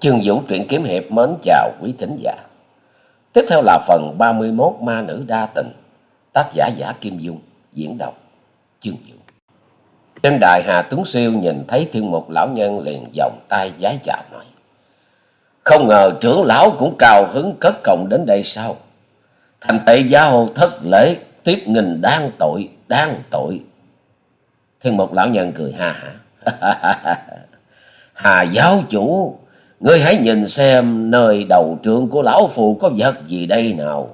Chương Vũ truyện kiếm hiệp mến chào quý thính giả. Tiếp theo là phần 31 Ma nữ đa tình, tác giả giả Kim Dung, diễn đọc Chương Vũ. Trên đài Hà Tuấn Siêu nhìn thấy thiên mục lão nhân liền vòng tay giái chào nói. Không ngờ trưởng lão cũng cao hứng cất cộng đến đây sao? Thành tệ giáo thất lễ tiếp nghìn đang tội, đang tội. Thiên mục lão nhân cười ha hả. Hà giáo chủ Ngươi hãy nhìn xem nơi đầu trượng của lão phù có vật gì đây nào.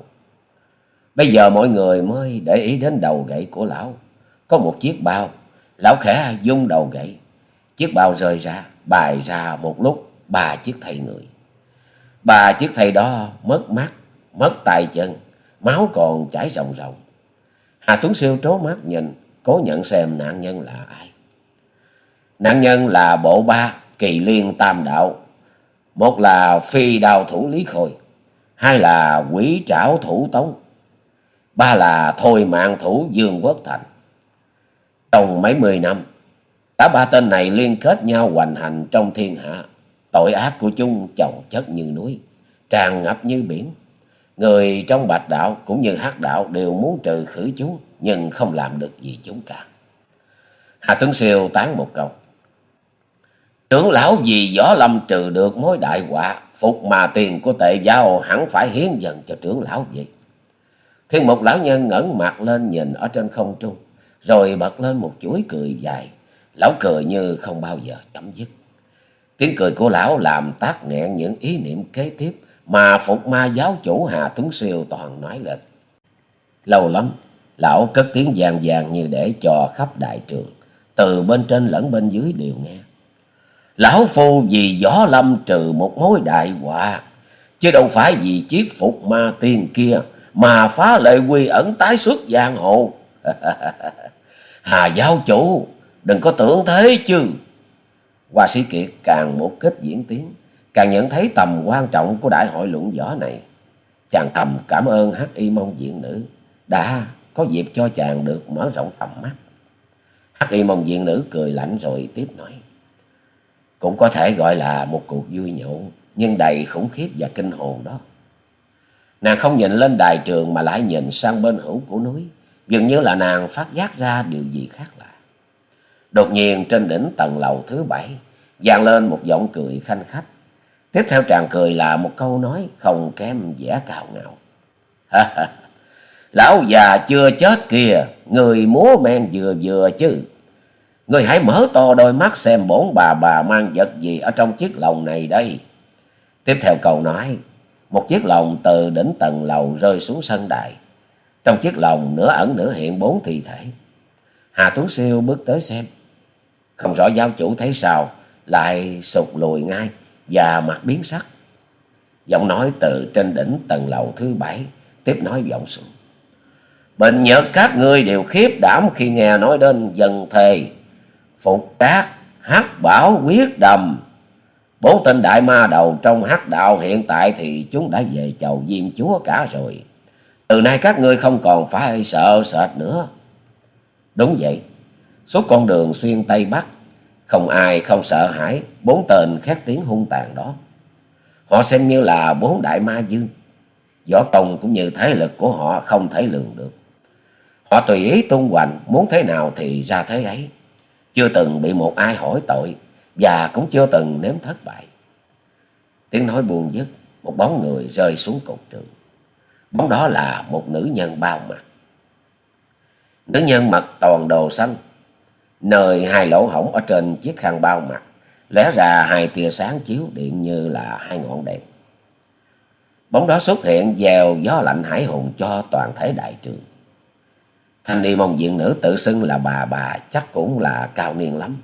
Bây giờ mọi người mới để ý đến đầu gậy của lão. Có một chiếc bao. Lão khẽ dung đầu gậy. Chiếc bao rơi ra, bài ra một lúc ba chiếc thầy người. Ba chiếc thầy đó mất mắt, mất tay chân, máu còn chảy ròng ròng. Hà Tuấn Siêu trố mắt nhìn, cố nhận xem nạn nhân là ai. Nạn nhân là bộ ba, kỳ liên tam đạo, một là phi đào thủ Lý Khôi, hai là quỷ trảo thủ Tống, ba là thôi mạng thủ Dương Quốc Thành. Trong mấy mươi năm, cả ba tên này liên kết nhau hoành hành trong thiên hạ. Tội ác của chúng chồng chất như núi, tràn ngập như biển. Người trong bạch đạo cũng như hắc đạo đều muốn trừ khử chúng, nhưng không làm được gì chúng cả. Hà Tuấn Siêu tán một câu. Trưởng lão vì võ lâm trừ được mối đại họa, phục mà tiền của tệ giáo hẳn phải hiến dần cho trưởng lão vậy. Thiên mục lão nhân ngẩng mặt lên nhìn ở trên không trung, rồi bật lên một chuỗi cười dài. Lão cười như không bao giờ chấm dứt. Tiếng cười của lão làm tác nghẹn những ý niệm kế tiếp mà phục ma giáo chủ Hà Tuấn Siêu toàn nói lên. Lâu lắm, lão cất tiếng vàng vàng như để cho khắp đại trường, từ bên trên lẫn bên dưới đều nghe. Lão Phu vì gió lâm trừ một mối đại họa, chứ đâu phải vì chiếc phục ma tiên kia mà phá lệ quy ẩn tái xuất giang hồ. Hà giáo chủ, đừng có tưởng thế chứ. Hoa sĩ Kiệt càng một kích diễn tiến, càng nhận thấy tầm quan trọng của đại hội luận võ này. Chàng thầm cảm ơn hắc y mông diện nữ, đã có dịp cho chàng được mở rộng tầm mắt. Hắc y mông diện nữ cười lạnh rồi tiếp nói. Cũng có thể gọi là một cuộc vui nhộn, nhưng đầy khủng khiếp và kinh hồn đó. Nàng không nhìn lên đài trường mà lại nhìn sang bên hữu của núi, dường như là nàng phát giác ra điều gì khác lạ. Đột nhiên trên đỉnh tầng lầu thứ bảy, vang lên một giọng cười khanh khách. Tiếp theo tràng cười là một câu nói không kém vẻ cào ngạo. Lão già chưa chết kìa, người múa men vừa vừa chứ. Người hãy mở to đôi mắt xem bốn bà bà mang vật gì ở trong chiếc lồng này đây. Tiếp theo câu nói, một chiếc lồng từ đỉnh tầng lầu rơi xuống sân đài. Trong chiếc lồng nửa ẩn nửa hiện bốn thi thể. Hà Tuấn Siêu bước tới xem. Không rõ giáo chủ thấy sao, lại sụt lùi ngay và mặt biến sắc. Giọng nói từ trên đỉnh tầng lầu thứ bảy, tiếp nói vọng xuống. Bệnh nhật các ngươi đều khiếp đảm khi nghe nói đến dần thề Phục tác Hắc Bảo, Quyết Đầm. Bốn tên đại ma đầu trong hắc đạo hiện tại thì chúng đã về chầu Diêm Chúa cả rồi. Từ nay các ngươi không còn phải sợ sệt nữa. Đúng vậy, suốt con đường xuyên Tây Bắc, không ai không sợ hãi bốn tên khét tiếng hung tàn đó. Họ xem như là bốn đại ma dương. Võ tông cũng như thế lực của họ không thể lường được. Họ tùy ý tung hoành, muốn thế nào thì ra thế ấy chưa từng bị một ai hỏi tội và cũng chưa từng nếm thất bại. Tiếng nói buồn dứt, một bóng người rơi xuống cột trường. Bóng đó là một nữ nhân bao mặt. Nữ nhân mặc toàn đồ xanh, nơi hai lỗ hổng ở trên chiếc khăn bao mặt, lẽ ra hai tia sáng chiếu điện như là hai ngọn đèn. Bóng đó xuất hiện dèo gió lạnh hải hùng cho toàn thể đại trường. Thanh y môn diện nữ tự xưng là bà bà chắc cũng là cao niên lắm.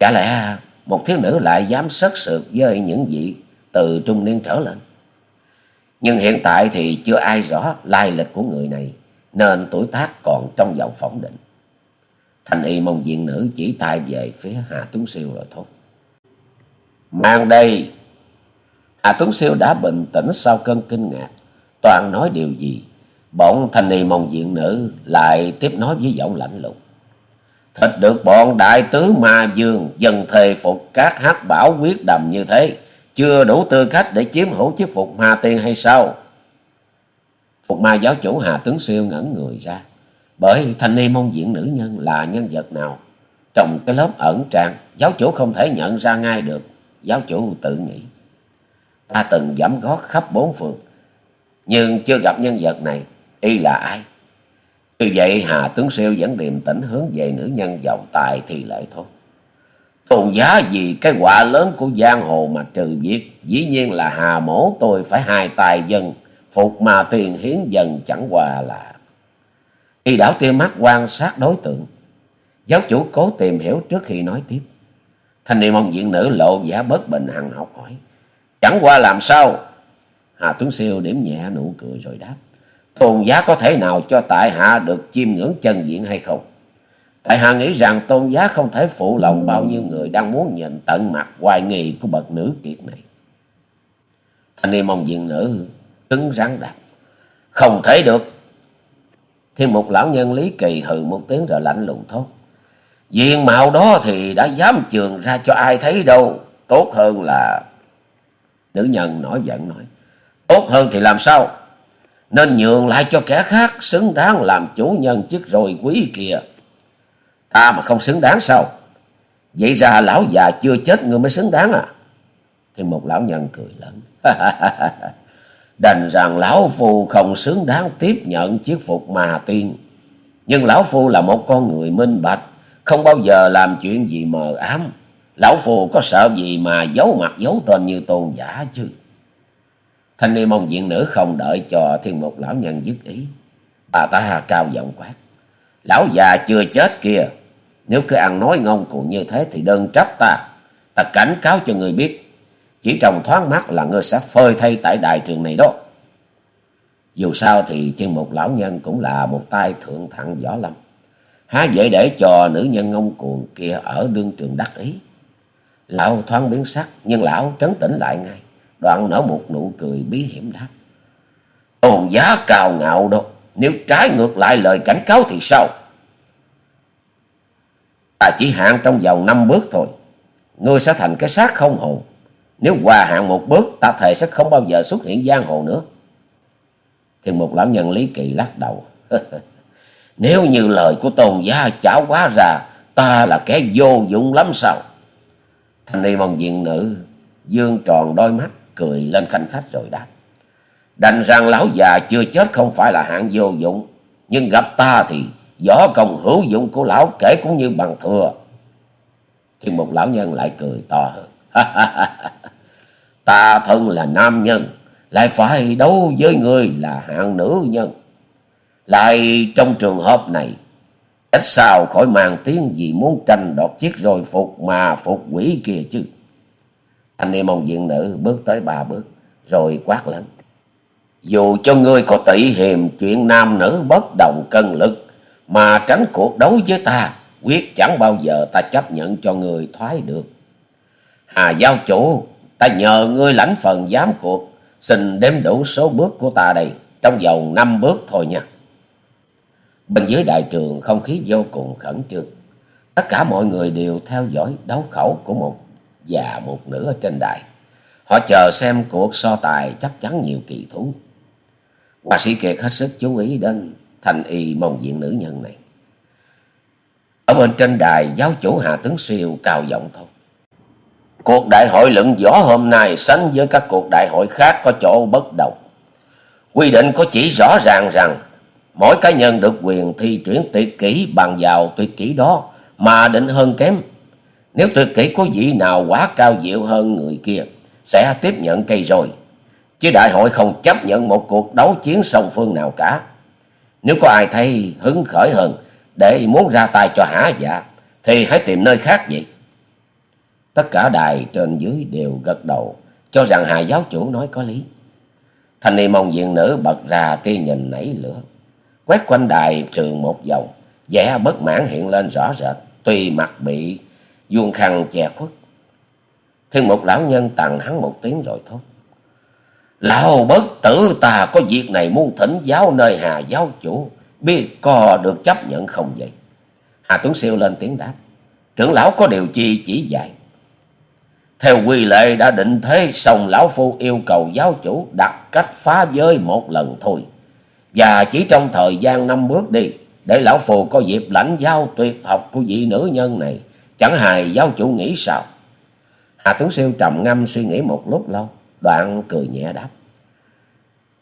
Chả lẽ một thiếu nữ lại dám sất sượt với những vị từ trung niên trở lên. Nhưng hiện tại thì chưa ai rõ lai lịch của người này, nên tuổi tác còn trong vòng phỏng định. Thanh y mông diện nữ chỉ tay về phía Hà Tuấn Siêu rồi thốt. Mang đây! Hà Tuấn Siêu đã bình tĩnh sau cơn kinh ngạc. Toàn nói điều gì Bọn thanh ni mông diện nữ lại tiếp nói với giọng lạnh lùng. Thịt được bọn đại tứ ma dương dần thề phục các hát bảo quyết đầm như thế, chưa đủ tư cách để chiếm hữu chiếc phục ma tiên hay sao? Phục ma giáo chủ Hà Tướng Siêu ngẩn người ra. Bởi thanh niên mông diện nữ nhân là nhân vật nào? Trong cái lớp ẩn trang, giáo chủ không thể nhận ra ngay được. Giáo chủ tự nghĩ. Ta từng giảm gót khắp bốn phường. Nhưng chưa gặp nhân vật này. Y là ai? tuy vậy Hà Tướng Siêu vẫn điềm tĩnh hướng về nữ nhân vòng tài thì lại thôi. Tôn giá vì cái quả lớn của giang hồ mà trừ việc dĩ nhiên là hà mổ tôi phải hai tài dân, phục mà tiền hiến dần chẳng qua là. Y đảo tia mắt quan sát đối tượng. Giáo chủ cố tìm hiểu trước khi nói tiếp. Thanh niên mong diện nữ lộ giả bất bình hằng học hỏi. Chẳng qua làm sao? Hà Tuấn Siêu điểm nhẹ nụ cười rồi đáp. Tôn giá có thể nào cho tại hạ được chiêm ngưỡng chân diện hay không? Tại hạ nghĩ rằng tôn giá không thể phụ lòng bao nhiêu người đang muốn nhìn tận mặt hoài nghi của bậc nữ kiệt này. Thanh niên mong diện nữ cứng rắn đáp. Không thể được. Thiên mục lão nhân Lý Kỳ hừ một tiếng rồi lạnh lùng thốt. Diện mạo đó thì đã dám trường ra cho ai thấy đâu. Tốt hơn là... Nữ nhân nổi giận nói. Tốt hơn thì làm sao? Nên nhường lại cho kẻ khác xứng đáng làm chủ nhân chức rồi quý kìa. Ta mà không xứng đáng sao? Vậy ra lão già chưa chết người mới xứng đáng à? Thì một lão nhân cười lớn. Đành rằng lão phu không xứng đáng tiếp nhận chiếc phục mà tiên. Nhưng lão phu là một con người minh bạch, không bao giờ làm chuyện gì mờ ám. Lão phu có sợ gì mà giấu mặt giấu tên như tôn giả chứ? Thanh niên mông diện nữ không đợi cho thiên một lão nhân dứt ý. Bà ta cao giọng quát. Lão già chưa chết kìa. Nếu cứ ăn nói ngông cuồng như thế thì đơn trách ta. Ta cảnh cáo cho người biết. Chỉ trong thoáng mắt là ngươi sẽ phơi thay tại đại trường này đó. Dù sao thì thiên một lão nhân cũng là một tay thượng thặng võ lâm. Há dễ để cho nữ nhân ngông cuồng kia ở đương trường đắc ý. Lão thoáng biến sắc, nhưng lão trấn tĩnh lại ngay. Đoạn nở một nụ cười bí hiểm đáp. Tôn giá cao ngạo đâu. Nếu trái ngược lại lời cảnh cáo thì sao? Ta chỉ hạn trong vòng năm bước thôi. Ngươi sẽ thành cái xác không hồn. Nếu qua hạn một bước, ta thề sẽ không bao giờ xuất hiện giang hồ nữa. Thì một lão nhân Lý Kỳ lắc đầu. Nếu như lời của tôn giá chảo quá ra, ta là kẻ vô dụng lắm sao? Thanh niên mong diện nữ, dương tròn đôi mắt, cười lên khanh khách rồi đáp. Đành rằng lão già chưa chết không phải là hạng vô dụng, nhưng gặp ta thì võ công hữu dụng của lão kể cũng như bằng thừa. Thì một lão nhân lại cười to hơn. ta thân là nam nhân, lại phải đấu với người là hạng nữ nhân. Lại trong trường hợp này, ít sao khỏi màn tiếng gì muốn tranh đoạt chiếc rồi phục mà phục quỷ kia chứ. Anh em ông diện nữ bước tới ba bước, rồi quát lớn. Dù cho ngươi có tỷ hiềm chuyện nam nữ bất đồng cân lực, mà tránh cuộc đấu với ta, quyết chẳng bao giờ ta chấp nhận cho người thoái được. Hà giao chủ, ta nhờ ngươi lãnh phần giám cuộc, xin đếm đủ số bước của ta đây, trong vòng năm bước thôi nha. Bên dưới đại trường không khí vô cùng khẩn trương. Tất cả mọi người đều theo dõi đấu khẩu của một và một nữ ở trên đài. Họ chờ xem cuộc so tài chắc chắn nhiều kỳ thú. Hòa sĩ Kiệt hết sức chú ý đến thành y mong diện nữ nhân này. Ở bên trên đài, giáo chủ Hà Tướng Siêu cao giọng thôi. Cuộc đại hội luận võ hôm nay sánh với các cuộc đại hội khác có chỗ bất đồng. Quy định có chỉ rõ ràng rằng mỗi cá nhân được quyền thi chuyển tuyệt kỹ bằng vào tuyệt kỹ đó mà định hơn kém. Nếu tuyệt kỹ có vị nào quá cao diệu hơn người kia sẽ tiếp nhận cây rồi. Chứ đại hội không chấp nhận một cuộc đấu chiến song phương nào cả. Nếu có ai thấy hứng khởi hơn để muốn ra tay cho hả dạ thì hãy tìm nơi khác vậy. Tất cả đài trên dưới đều gật đầu, cho rằng Hà giáo chủ nói có lý. Thanh niên mong diện nữ bật ra tia nhìn nảy lửa. Quét quanh đài trường một vòng, vẻ bất mãn hiện lên rõ rệt, tuy mặt bị vuông khăn che khuất. Thiên một lão nhân tặng hắn một tiếng rồi thốt. Lão bất tử ta có việc này muốn thỉnh giáo nơi Hà giáo chủ, biết có được chấp nhận không vậy? Hà Tuấn Siêu lên tiếng đáp. Trưởng lão có điều chi chỉ dạy. Theo quy lệ đã định thế, song lão phu yêu cầu giáo chủ đặt cách phá giới một lần thôi. Và chỉ trong thời gian năm bước đi, để lão phù có dịp lãnh giáo tuyệt học của vị nữ nhân này. Chẳng hài giáo chủ nghĩ sao? Hà Tuấn Siêu trầm ngâm suy nghĩ một lúc lâu, đoạn cười nhẹ đáp.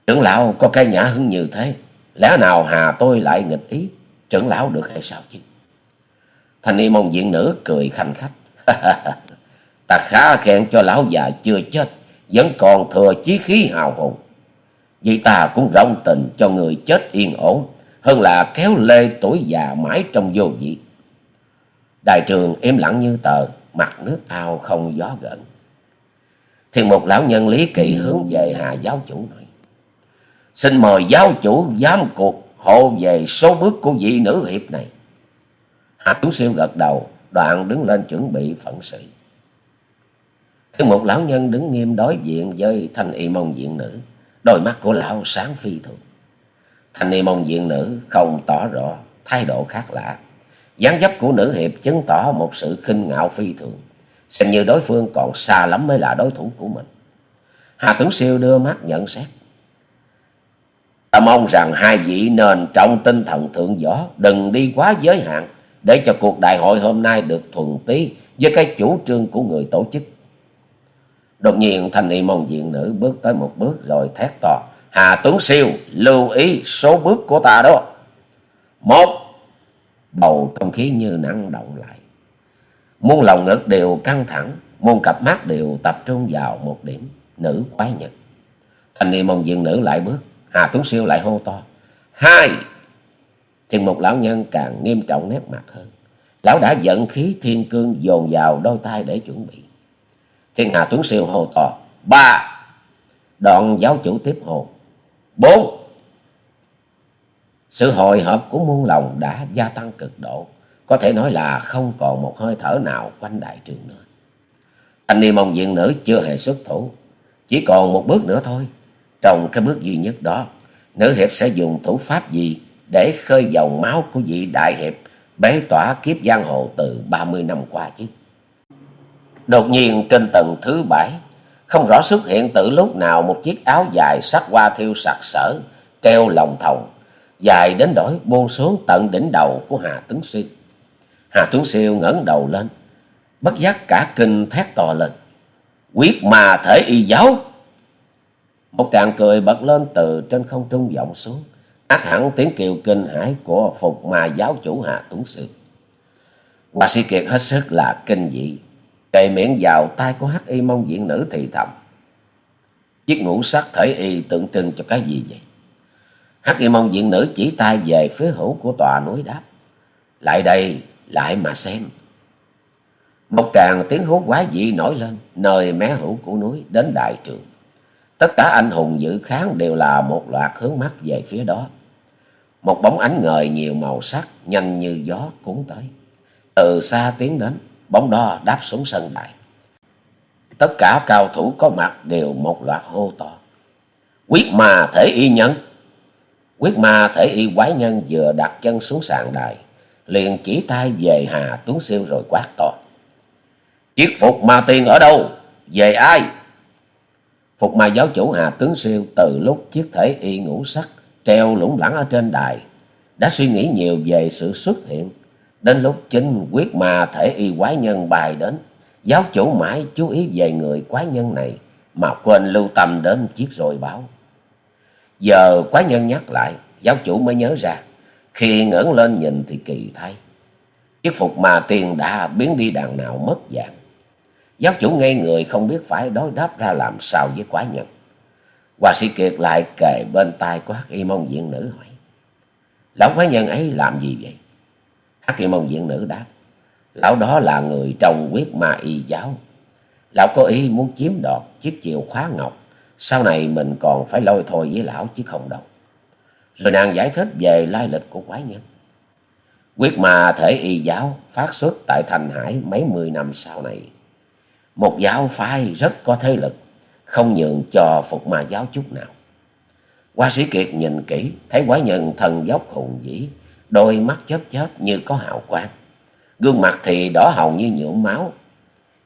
Trưởng lão có cái nhã hứng như thế, lẽ nào Hà tôi lại nghịch ý, trưởng lão được hay sao chứ? Thanh y mông diện nữ cười khanh khách. Ta khá khen cho lão già chưa chết, vẫn còn thừa chí khí hào hùng. Vì ta cũng rong tình cho người chết yên ổn, hơn là kéo lê tuổi già mãi trong vô vị. Đại trường im lặng như tờ, mặt nước ao không gió gợn. Thiên một lão nhân lý kỵ hướng về Hà giáo chủ nói. Xin mời giáo chủ giám cuộc hộ về số bước của vị nữ hiệp này. Hà Tú Siêu gật đầu, đoạn đứng lên chuẩn bị phận sự. Thiên một lão nhân đứng nghiêm đối diện với thanh y mông diện nữ. Đôi mắt của lão sáng phi thường. Thanh y mông diện nữ không tỏ rõ thái độ khác lạ dáng dấp của nữ hiệp chứng tỏ một sự khinh ngạo phi thường. Xem như đối phương còn xa lắm mới là đối thủ của mình. Hà tuấn siêu đưa mắt nhận xét. Ta mong rằng hai vị nên trọng tinh thần thượng võ, đừng đi quá giới hạn, để cho cuộc đại hội hôm nay được thuần tí với cái chủ trương của người tổ chức. Đột nhiên, thanh y mong diện nữ bước tới một bước rồi thét to. Hà tuấn siêu, lưu ý số bước của ta đó. Một bầu không khí như năng động lại. Muôn lòng ngực đều căng thẳng, muôn cặp mắt đều tập trung vào một điểm, nữ quái nhật thanh niên mông diện nữ lại bước, hà tuấn siêu lại hô to, hai! Thiên một lão nhân càng nghiêm trọng nét mặt hơn. Lão đã giận khí thiên cương dồn vào đôi tay để chuẩn bị. Thiên hà tuấn siêu hô to, ba! Đoạn giáo chủ tiếp hô bốn! Sự hồi hộp của muôn lòng đã gia tăng cực độ, có thể nói là không còn một hơi thở nào quanh đại trường nữa. Anh niên mong diện nữ chưa hề xuất thủ, chỉ còn một bước nữa thôi. Trong cái bước duy nhất đó, nữ hiệp sẽ dùng thủ pháp gì để khơi dòng máu của vị đại hiệp bế tỏa kiếp giang hồ từ ba mươi năm qua chứ. Đột nhiên trên tầng thứ bảy, không rõ xuất hiện từ lúc nào một chiếc áo dài sắc hoa thiêu sặc sỡ, treo lòng thòng dài đến đổi buông xuống tận đỉnh đầu của Hà Tuấn Siêu. Hà Tuấn Siêu ngẩng đầu lên, bất giác cả kinh thét to lên. Quyết mà thể y giáo! Một tràng cười bật lên từ trên không trung vọng xuống, ác hẳn tiếng kêu kinh hãi của phục mà giáo chủ Hà Tuấn Siêu. Hoa sĩ Kiệt hết sức là kinh dị, kề miệng vào tay của hắc y mong diện nữ thì thầm. Chiếc ngũ sắc thể y tượng trưng cho cái gì vậy? Hắc y mông diện nữ chỉ tay về phía hữu của tòa núi đáp. Lại đây, lại mà xem. Một tràng tiếng hú quá dị nổi lên, nơi mé hữu của núi đến đại trường. Tất cả anh hùng dự kháng đều là một loạt hướng mắt về phía đó. Một bóng ánh ngời nhiều màu sắc, nhanh như gió cuốn tới. Từ xa tiến đến, bóng đó đáp xuống sân đại. Tất cả cao thủ có mặt đều một loạt hô to. Quyết mà thể y nhân Quyết ma thể y quái nhân vừa đặt chân xuống sàn đài, liền chỉ tay về Hà Tuấn Siêu rồi quát to. Chiếc phục ma Tiền ở đâu? Về ai? Phục ma giáo chủ Hà Tuấn Siêu từ lúc chiếc thể y ngũ sắc treo lủng lẳng ở trên đài, đã suy nghĩ nhiều về sự xuất hiện. Đến lúc chính quyết ma thể y quái nhân bài đến, giáo chủ mãi chú ý về người quái nhân này mà quên lưu tâm đến chiếc rồi báo. Giờ quái nhân nhắc lại, giáo chủ mới nhớ ra. Khi ngẩng lên nhìn thì kỳ thay. Chiếc phục mà tiền đã biến đi đằng nào mất dạng. Giáo chủ ngây người không biết phải đối đáp ra làm sao với quái nhân. Hòa sĩ Kiệt lại kề bên tai của Hắc Y Mông Diện Nữ hỏi. Lão quái nhân ấy làm gì vậy? Hắc Y Mông Diện Nữ đáp. Lão đó là người trong quyết ma y giáo. Lão có ý muốn chiếm đoạt chiếc chìa khóa ngọc sau này mình còn phải lôi thôi với lão chứ không đâu. Rồi nàng giải thích về lai lịch của quái nhân. Quyết mà thể y giáo phát xuất tại Thành Hải mấy mươi năm sau này. Một giáo phái rất có thế lực, không nhường cho phục ma giáo chút nào. Hoa sĩ Kiệt nhìn kỹ, thấy quái nhân thần dốc hùng dĩ, đôi mắt chớp chớp như có hào quang. Gương mặt thì đỏ hồng như nhuộm máu.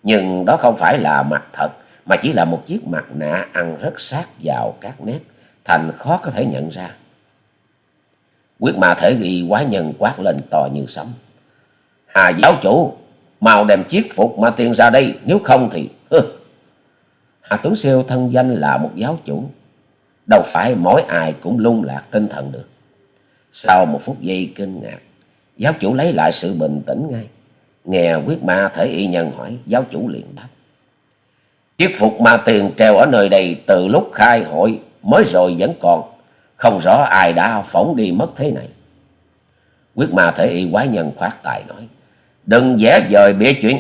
Nhưng đó không phải là mặt thật, mà chỉ là một chiếc mặt nạ ăn rất sát vào các nét, thành khó có thể nhận ra. Quyết ma thể ghi quá nhân quát lên to như sấm. Hà giáo chủ, mau đem chiếc phục mà tiền ra đây, nếu không thì... Hừ. Hà Tuấn Siêu thân danh là một giáo chủ, đâu phải mỗi ai cũng lung lạc tinh thần được. Sau một phút giây kinh ngạc, giáo chủ lấy lại sự bình tĩnh ngay. Nghe quyết ma thể y nhân hỏi, giáo chủ liền đáp. Chiếc phục ma tiền treo ở nơi đây từ lúc khai hội mới rồi vẫn còn. Không rõ ai đã phóng đi mất thế này. Quyết ma thể y quái nhân khoát tài nói. Đừng vẽ vời bịa chuyện.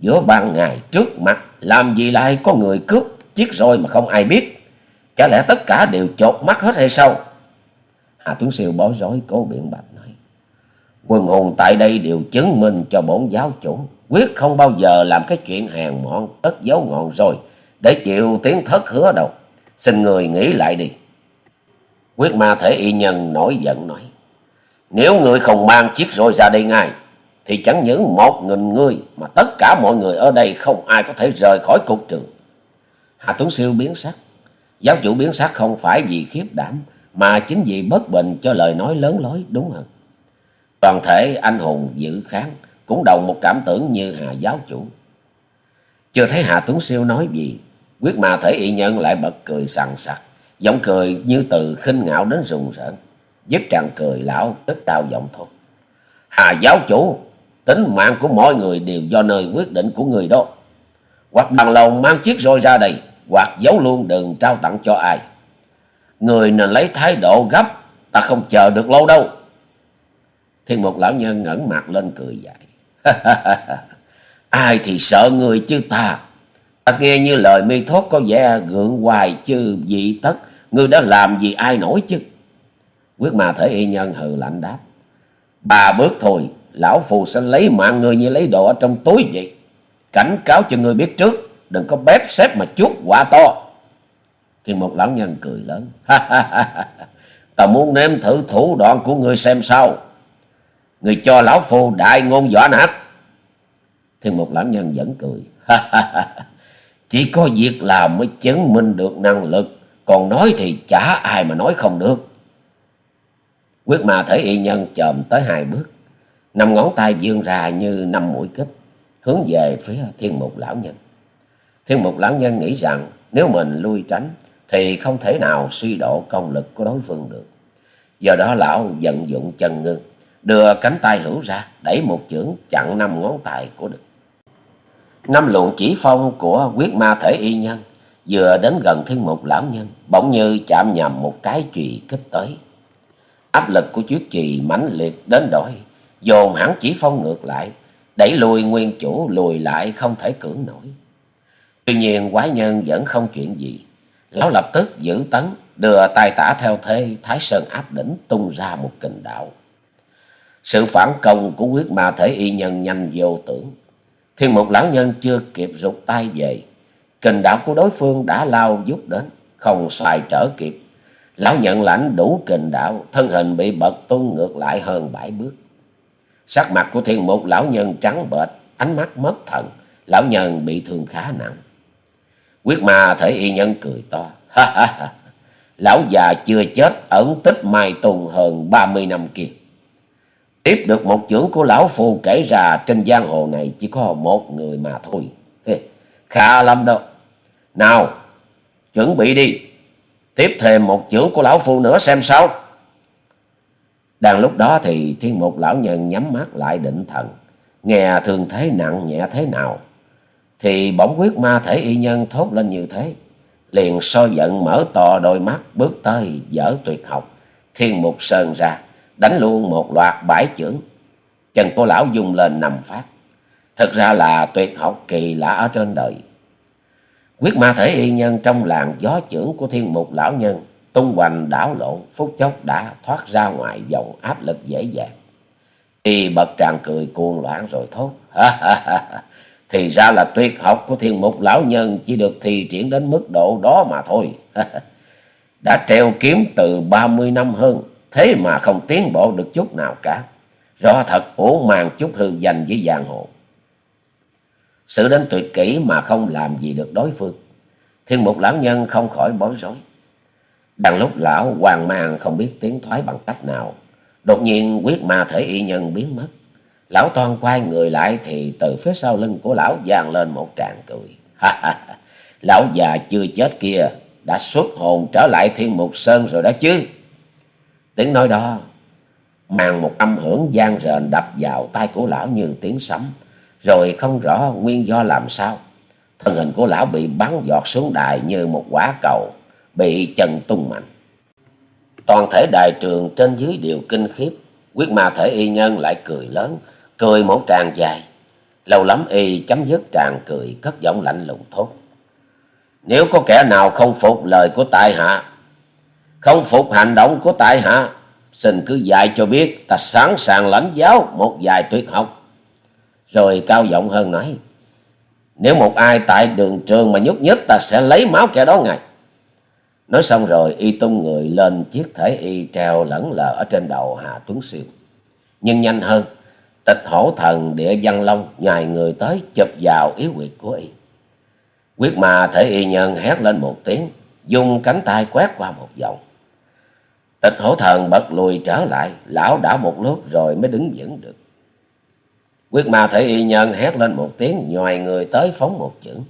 Giữa ban ngày trước mặt, làm gì lại có người cướp chiếc roi mà không ai biết. Chả lẽ tất cả đều chột mắt hết hay sao? Hà Tuấn Siêu bối rối cố biện bạch nói. Quân hùng tại đây đều chứng minh cho bổn giáo chủ. Quyết không bao giờ làm cái chuyện hèn mọn, tất dấu ngọn rồi. Để chịu tiếng thất hứa đâu. Xin người nghĩ lại đi. Quyết ma thể y nhân nổi giận nói. Nếu người không mang chiếc roi ra đây ngay. Thì chẳng những một nghìn người mà tất cả mọi người ở đây không ai có thể rời khỏi cục trường. Hà Tuấn Siêu biến sắc. Giáo chủ biến sắc không phải vì khiếp đảm, mà chính vì bất bình cho lời nói lớn lối, đúng hơn. Toàn thể anh hùng giữ kháng cũng đồng một cảm tưởng như Hà giáo chủ. Chưa thấy Hà Tuấn Siêu nói gì, quyết mà thể y nhân lại bật cười sằng sặc, giọng cười như từ khinh ngạo đến rùng rợn. Dứt tràng cười lão tức đau giọng thốt. Hà giáo chủ, tính mạng của mọi người đều do nơi quyết định của người đó. Hoặc bằng lòng mang chiếc roi ra đây, hoặc giấu luôn đừng trao tặng cho ai. Người nên lấy thái độ gấp, ta không chờ được lâu đâu. Thiên một lão nhân ngẩng mặt lên cười dại Ai thì sợ người chứ ta. Ta nghe như lời mi thốt có vẻ gượng hoài chứ dị tất. Ngươi đã làm gì ai nổi chứ. Quyết mà thể y nhân hừ lạnh đáp. Ba bước thôi, lão phù sẽ lấy mạng người như lấy đồ ở trong túi vậy. Cảnh cáo cho ngươi biết trước, đừng có bếp xếp mà chút quả to. Thiên một lão nhân cười lớn. Ta muốn nếm thử thủ đoạn của ngươi xem sao. Người cho lão phù đại ngôn võ nát. Thiên mục lão nhân vẫn cười. Chỉ có việc làm mới chứng minh được năng lực. Còn nói thì chả ai mà nói không được. Quyết mà thể y nhân chồm tới hai bước. Năm ngón tay vươn ra như năm mũi kích. Hướng về phía thiên mục lão nhân. Thiên mục lão nhân nghĩ rằng nếu mình lui tránh thì không thể nào suy độ công lực của đối phương được. Do đó lão vận dụng chân ngư, đưa cánh tay hữu ra, đẩy một chưởng chặn năm ngón tay của địch. Năm luồng chỉ phong của quyết ma thể y nhân vừa đến gần thiên mục lão nhân, bỗng như chạm nhầm một cái chùy kích tới. Áp lực của chiếc chùy mãnh liệt đến đổi, dồn hẳn chỉ phong ngược lại, đẩy lùi nguyên chủ lùi lại không thể cưỡng nổi. Tuy nhiên quái nhân vẫn không chuyện gì, Lão lập tức giữ tấn, đưa tay tả theo thế Thái Sơn áp đỉnh tung ra một kình đạo. Sự phản công của quyết ma thể y nhân nhanh vô tưởng. Thiên mục lão nhân chưa kịp rụt tay về. Kình đạo của đối phương đã lao giúp đến, không xoài trở kịp. Lão nhận lãnh đủ kình đạo, thân hình bị bật tung ngược lại hơn bảy bước. Sắc mặt của thiên mục lão nhân trắng bệch, ánh mắt mất thần, lão nhân bị thương khá nặng. Quyết ma thể y nhân cười to. Ha ha ha. Lão già chưa chết ẩn tích mai tùng hơn ba mươi năm kia. Tiếp được một chưởng của lão phù kể ra trên giang hồ này chỉ có một người mà thôi. Khá lắm đâu. Nào, chuẩn bị đi. Tiếp thêm một chưởng của lão phù nữa xem sao. Đang lúc đó thì thiên Mục lão nhân nhắm mắt lại định thần. Nghe thường thế nặng nhẹ thế nào thì bỗng quyết ma thể y nhân thốt lên như thế. Liền soi giận mở to đôi mắt bước tới dở tuyệt học. Thiên mục sơn ra, đánh luôn một loạt bãi chưởng. Chân cô lão dùng lên nằm phát. thực ra là tuyệt học kỳ lạ ở trên đời. Quyết ma thể y nhân trong làng gió chưởng của thiên mục lão nhân tung hoành đảo lộn, phút chốc đã thoát ra ngoài dòng áp lực dễ dàng. Y bật tràn cười cuồng loạn rồi thốt. Ha ha ha thì ra là tuyệt học của thiên mục lão nhân chỉ được thi triển đến mức độ đó mà thôi. Đã treo kiếm từ ba mươi năm hơn, thế mà không tiến bộ được chút nào cả. Rõ thật uổng màng chút hư danh với giang hồ. Sự đến tuyệt kỹ mà không làm gì được đối phương. Thiên mục lão nhân không khỏi bối rối. Đang lúc lão hoang mang không biết tiến thoái bằng cách nào. Đột nhiên quyết ma thể y nhân biến mất. Lão toan quay người lại thì từ phía sau lưng của lão vang lên một tràng cười. lão già chưa chết kia đã xuất hồn trở lại thiên mục sơn rồi đó chứ. Tiếng nói đó mang một âm hưởng gian rền đập vào tay của lão như tiếng sấm. Rồi không rõ nguyên do làm sao. Thân hình của lão bị bắn giọt xuống đài như một quả cầu, bị chân tung mạnh. Toàn thể đài trường trên dưới đều kinh khiếp. Quyết ma thể y nhân lại cười lớn, cười một tràng dài. Lâu lắm y chấm dứt tràng cười, cất giọng lạnh lùng thốt. Nếu có kẻ nào không phục lời của tại hạ, không phục hành động của tại hạ, xin cứ dạy cho biết ta sẵn sàng lãnh giáo một vài tuyệt học. Rồi cao giọng hơn nói, nếu một ai tại đường trường mà nhúc nhích ta sẽ lấy máu kẻ đó ngay. Nói xong rồi y tung người lên chiếc thể y treo lẫn lờ ở trên đầu Hà Tuấn Siêu. Nhưng nhanh hơn, tịch hổ thần địa văn long nhài người tới chụp vào yếu quyệt của y. Quyết mà thể y nhân hét lên một tiếng, dùng cánh tay quét qua một vòng. Tịch hổ thần bật lùi trở lại, lão đảo một lúc rồi mới đứng vững được. Quyết ma thể y nhân hét lên một tiếng, nhòi người tới phóng một chưởng.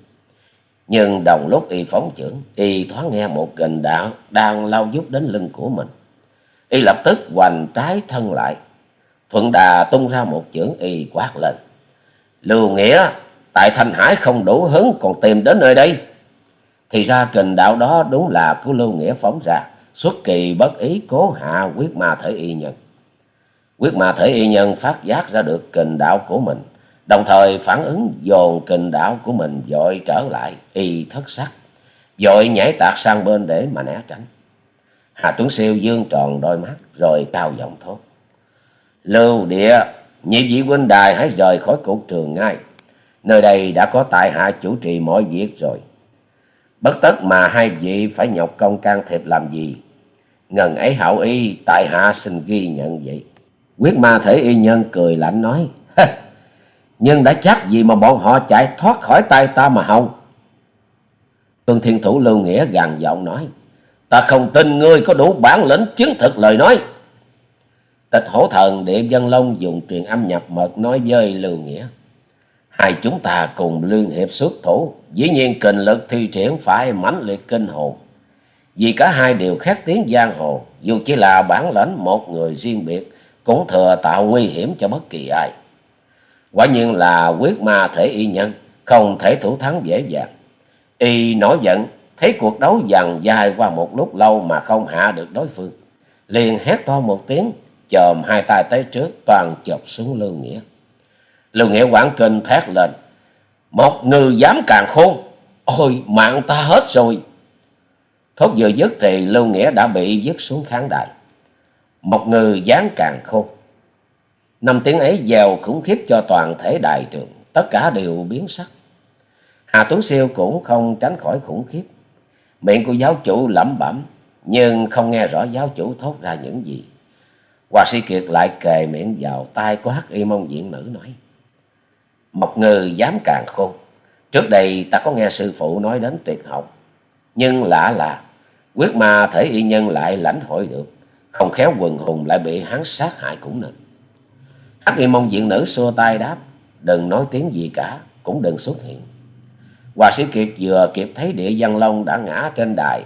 Nhưng đồng lúc y phóng chưởng, y thoáng nghe một kình đạo đang lao giúp đến lưng của mình. Y lập tức hoành trái thân lại, thuận đà tung ra một chưởng y quát lên. Lưu Nghĩa, tại Thanh Hải không đủ hứng còn tìm đến nơi đây. Thì ra kình đạo đó đúng là của Lưu Nghĩa phóng ra, xuất kỳ bất ý cố hạ quyết ma thể y nhân. Quyết ma thể y nhân phát giác ra được kình đạo của mình, đồng thời phản ứng dồn kình đạo của mình dội trở lại, y thất sắc, dội nhảy tạc sang bên để mà né tránh. Hà Tuấn Siêu dương tròn đôi mắt rồi cao giọng thốt. Lưu địa, nhị vị huynh đài hãy rời khỏi cục trường ngay. Nơi đây đã có tại hạ chủ trì mọi việc rồi. Bất tất mà hai vị phải nhọc công can thiệp làm gì. Ngần ấy hảo y, tại hạ xin ghi nhận vậy. Quyết ma thể y nhân cười lạnh nói. Nhưng đã chắc gì mà bọn họ chạy thoát khỏi tay ta mà không? tuân thiên thủ lưu nghĩa gằn giọng nói. Ta không tin ngươi có đủ bản lĩnh chứng thực lời nói. Tịch hổ thần địa dân long dùng truyền âm nhập mật nói với lưu nghĩa. Hai chúng ta cùng liên hiệp xuất thủ. Dĩ nhiên kình lực thi triển phải mãnh liệt kinh hồn. Vì cả hai đều khác tiếng giang hồ. Dù chỉ là bản lãnh một người riêng biệt cũng thừa tạo nguy hiểm cho bất kỳ ai. Quả nhiên là quyết ma thể y nhân, không thể thủ thắng dễ dàng. Y nổi giận, thấy cuộc đấu dằn dài qua một lúc lâu mà không hạ được đối phương. Liền hét to một tiếng, chồm hai tay tới trước, toàn chộp xuống Lưu Nghĩa. Lưu Nghĩa quảng kinh thét lên, một người dám càng khôn, ôi mạng ta hết rồi. Thốt vừa dứt thì Lưu Nghĩa đã bị dứt xuống khán đài một người dáng càng khôn. Năm tiếng ấy dèo khủng khiếp cho toàn thể đại trường, tất cả đều biến sắc. Hà Tuấn Siêu cũng không tránh khỏi khủng khiếp. Miệng của giáo chủ lẩm bẩm, nhưng không nghe rõ giáo chủ thốt ra những gì. Hòa sĩ Kiệt lại kề miệng vào tai của hắc y mông diện nữ nói. Một người dám càng khôn. Trước đây ta có nghe sư phụ nói đến tuyệt học. Nhưng lạ là, quyết ma thể y nhân lại lãnh hội được. Không khéo quần hùng lại bị hắn sát hại cũng nên. Hắc y mông diện nữ xua tay đáp. Đừng nói tiếng gì cả, cũng đừng xuất hiện. Hòa sĩ Kiệt vừa kịp thấy địa văn long đã ngã trên đài,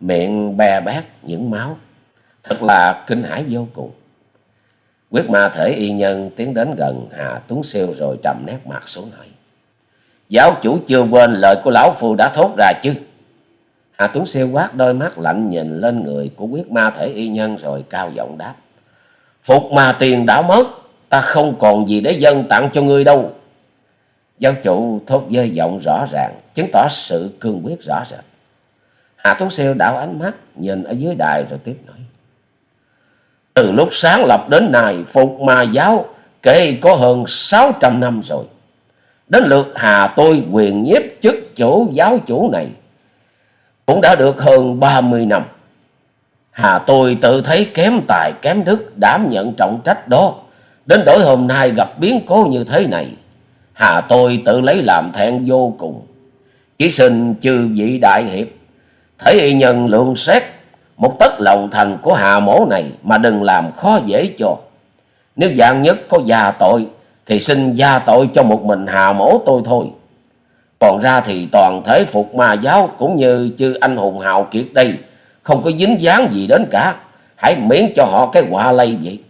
miệng bè bét những máu. Thật là kinh hãi vô cùng. Quyết ma thể y nhân tiến đến gần Hà Tuấn Siêu rồi trầm nét mặt xuống hỏi. Giáo chủ chưa quên lời của lão phu đã thốt ra chứ? Hà Tuấn Siêu quát đôi mắt lạnh nhìn lên người của quyết ma thể y nhân rồi cao giọng đáp. Phục mà tiền đã mất, ta không còn gì để dân tặng cho ngươi đâu. Giáo chủ thốt dơi giọng rõ ràng, chứng tỏ sự cương quyết rõ rệt. Hà Tuấn Siêu đảo ánh mắt, nhìn ở dưới đài rồi tiếp nói. Từ lúc sáng lập đến nay, Phục ma giáo kể có hơn sáu trăm năm rồi. Đến lượt Hà tôi quyền nhiếp chức chủ giáo chủ này cũng đã được hơn ba mươi năm. Hà tôi tự thấy kém tài, kém đức, đảm nhận trọng trách đó. Đến đổi hôm nay gặp biến cố như thế này. Hà tôi tự lấy làm thẹn vô cùng. Chỉ xin chư vị đại hiệp. Thể y nhân lượng xét, một tất lòng thành của hà mổ này mà đừng làm khó dễ cho. Nếu dạng nhất có già tội, thì xin gia tội cho một mình hà mổ tôi thôi. Còn ra thì toàn thể phục ma giáo cũng như chư anh hùng hào kiệt đây, không có dính dáng gì đến cả. Hãy miễn cho họ cái quả lây vậy.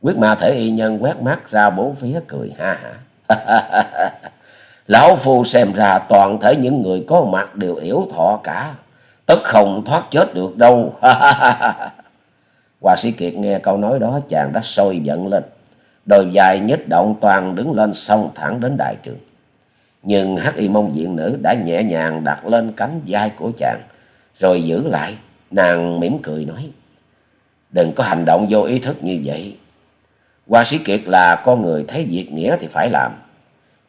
Quyết ma thể y nhân quét mắt ra bốn phía cười ha hả. Lão Phu xem ra toàn thể những người có mặt đều yếu thọ cả. Tất không thoát chết được đâu. Hòa sĩ Kiệt nghe câu nói đó, chàng đã sôi giận lên. Đôi dài nhích động toàn đứng lên song thẳng đến đại trường. Nhưng hắc y mông diện nữ đã nhẹ nhàng đặt lên cánh vai của chàng. Rồi giữ lại. Nàng mỉm cười nói. Đừng có hành động vô ý thức như vậy. Hoa sĩ Kiệt là con người thấy việc nghĩa thì phải làm.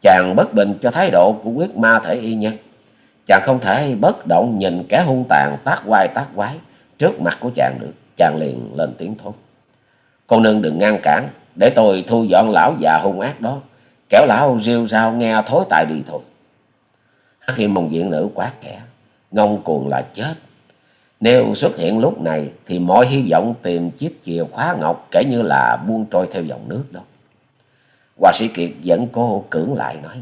Chàng bất bình cho thái độ của quyết ma thể y nhân. Chàng không thể bất động nhìn kẻ hung tàn tác quai tác quái trước mặt của chàng được. Chàng liền lên tiếng thốt. Con nương đừng ngăn cản, để tôi thu dọn lão già hung ác đó. Kéo lão rêu rao nghe thối tại đi thôi. Hắc y mông diện nữ quá kẻ, ngông cuồng là chết. Nếu xuất hiện lúc này thì mọi hy vọng tìm chiếc chìa khóa ngọc kể như là buông trôi theo dòng nước đó. Hòa sĩ Kiệt dẫn cô cưỡng lại nói.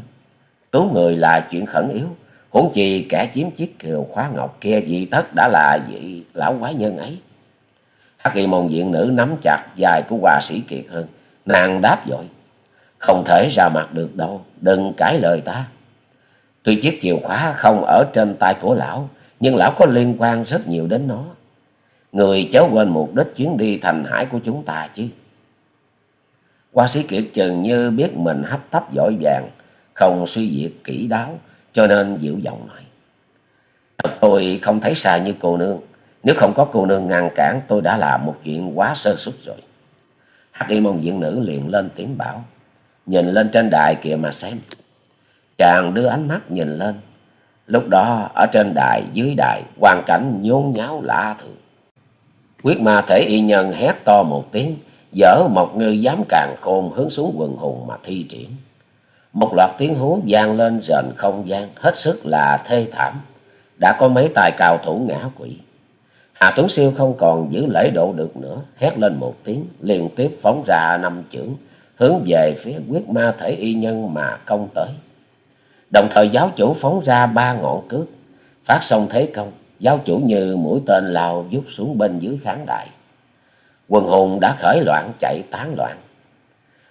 Cứu người là chuyện khẩn yếu. Huống chi kẻ chiếm chiếc chìa khóa ngọc kia vị tất đã là vị lão quái nhân ấy. Hắc y môn diện nữ nắm chặt dài của hòa sĩ Kiệt hơn. Nàng đáp vội không thể ra mặt được đâu. Đừng cãi lời ta. Tuy chiếc chìa khóa không ở trên tay của lão nhưng lão có liên quan rất nhiều đến nó. Người chớ quên mục đích chuyến đi thành hải của chúng ta chứ. Hoa sĩ Kiệt chừng như biết mình hấp tấp giỏi vàng, không suy diệt kỹ đáo, cho nên dịu giọng nói. Thật tôi không thấy xa như cô nương. Nếu không có cô nương ngăn cản, tôi đã làm một chuyện quá sơ suất rồi. Hắc y môn diện nữ liền lên tiếng bảo. Nhìn lên trên đài kìa mà xem. Chàng đưa ánh mắt nhìn lên, Lúc đó ở trên đài dưới đài hoàn cảnh nhốn nháo lạ thường. Quyết ma thể y nhân hét to một tiếng, dở một ngư dám càng khôn hướng xuống quần hùng mà thi triển. Một loạt tiếng hú vang lên rền không gian, hết sức là thê thảm. Đã có mấy tài cào thủ ngã quỷ. Hà Tuấn Siêu không còn giữ lễ độ được nữa, hét lên một tiếng, liên tiếp phóng ra năm chưởng, hướng về phía quyết ma thể y nhân mà công tới. Đồng thời giáo chủ phóng ra ba ngọn cước, phát xong thế công, giáo chủ như mũi tên lao giúp xuống bên dưới khán đài. Quần hùng đã khởi loạn chạy tán loạn.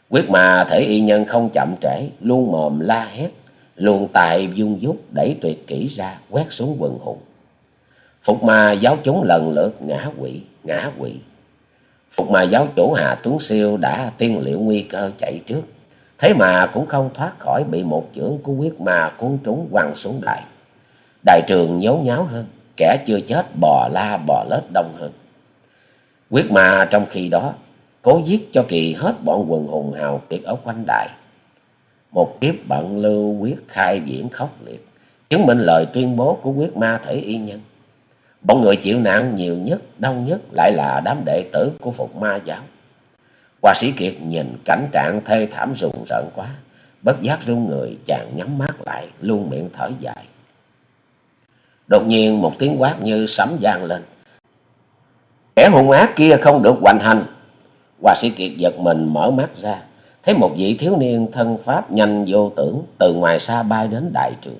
Quyết mà thể y nhân không chậm trễ, luôn mồm la hét, luồn tài dung dút đẩy tuyệt kỹ ra, quét xuống quần hùng. Phục ma giáo chúng lần lượt ngã quỵ, ngã quỵ. Phục mà giáo chủ Hà Tuấn Siêu đã tiên liệu nguy cơ chạy trước. Thế mà cũng không thoát khỏi bị một chưởng của quyết ma cuốn trúng quăng xuống đài. Đại trường nhốn nháo hơn, kẻ chưa chết bò la bò lết đông hơn. Quyết ma trong khi đó, cố giết cho kỳ hết bọn quần hùng hào kiệt ở quanh đài. Một kiếp bận lưu quyết khai diễn khốc liệt, chứng minh lời tuyên bố của quyết ma thể y nhân. Bọn người chịu nạn nhiều nhất, đông nhất lại là đám đệ tử của Phục Ma giáo. Hoa sĩ Kiệt nhìn cảnh trạng thê thảm rùng rợn quá. Bất giác run người chàng nhắm mắt lại luôn miệng thở dài. Đột nhiên một tiếng quát như sấm vang lên. Kẻ hung ác kia không được hoành hành. Hoa sĩ Kiệt giật mình mở mắt ra. Thấy một vị thiếu niên thân pháp nhanh vô tưởng từ ngoài xa bay đến đại trường.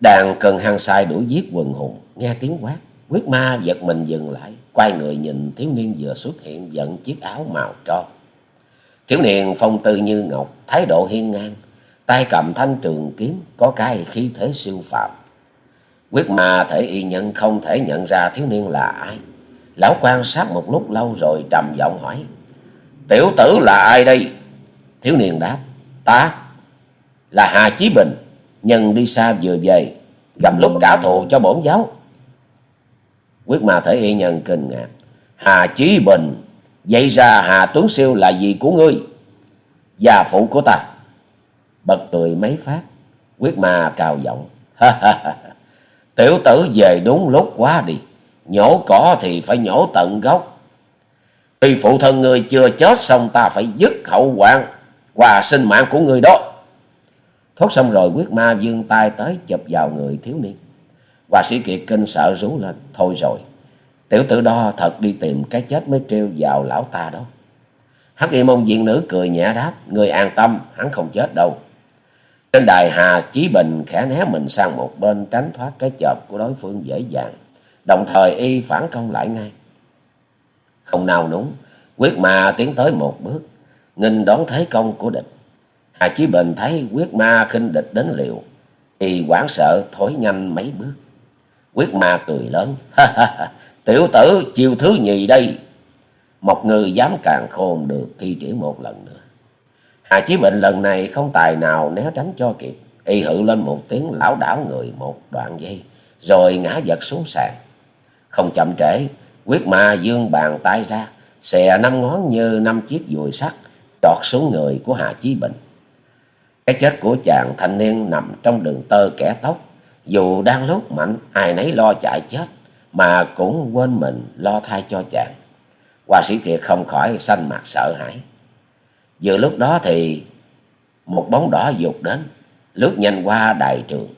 Đàn cần hăng sai đuổi giết quần hùng, nghe tiếng quát. Quyết ma giật mình dừng lại, quay người nhìn thiếu niên vừa xuất hiện dẫn chiếc áo màu tro. Thiếu niên phong tư như ngọc, thái độ hiên ngang, tay cầm thanh trường kiếm, có cái khí thế siêu phạm. Quyết ma thể y nhân không thể nhận ra thiếu niên là ai. Lão quan sát một lúc lâu rồi trầm giọng hỏi. Tiểu tử là ai đây? Thiếu niên đáp. Ta là Hà Chí Bình, nhân đi xa vừa về, gặp lúc trả thù cho bổn giáo. Quyết ma thể y nhân kinh ngạc. Hà Chí Bình, vậy ra Hà Tuấn Siêu là gì của ngươi? gia phụ của ta. Bật cười mấy phát, quyết ma cao giọng. Tiểu tử về đúng lúc quá đi. Nhổ cỏ thì phải nhổ tận gốc. Tuy phụ thân ngươi chưa chết xong ta phải dứt hậu hoạn. Quà sinh mạng của người đó. Thốt xong rồi quyết ma dương tay tới chụp vào người thiếu niên. Hòa sĩ Kiệt kinh sợ rú lên. Thôi rồi. Tiểu tử đó thật đi tìm cái chết mới trêu vào lão ta đó. Hắc y môn diện nữ cười nhẹ đáp. Người an tâm, hắn không chết đâu. Trên đài Hà Chí Bình khẽ né mình sang một bên tránh thoát cái chợp của đối phương dễ dàng. Đồng thời y phản công lại ngay. Không nào núng, quyết ma tiến tới một bước, nghênh đón thế công của địch. Hà Chí Bình thấy quyết ma khinh địch đến liệu y quảng sợ thối nhanh mấy bước. Quyết ma cười lớn, tiểu tử chiêu thứ nhì đây. Một người dám càng khôn được thi triển một lần nữa. Hà Chí Bình lần này không tài nào né tránh cho kịp. Y hự lên một tiếng lão đảo người một đoạn dây, rồi ngã vật xuống sàn. Không chậm trễ, quyết ma dương bàn tay ra, xè năm ngón như năm chiếc dùi sắt, trọt xuống người của Hà Chí Bình. Cái chết của chàng thanh niên nằm trong đường tơ kẻ tóc, dù đang lúc mạnh, ai nấy lo chạy chết, mà cũng quên mình lo thay cho chàng. Hoa sĩ Kiệt không khỏi xanh mặt sợ hãi. Vừa lúc đó thì một bóng đỏ dục đến, lướt nhanh qua đại trường.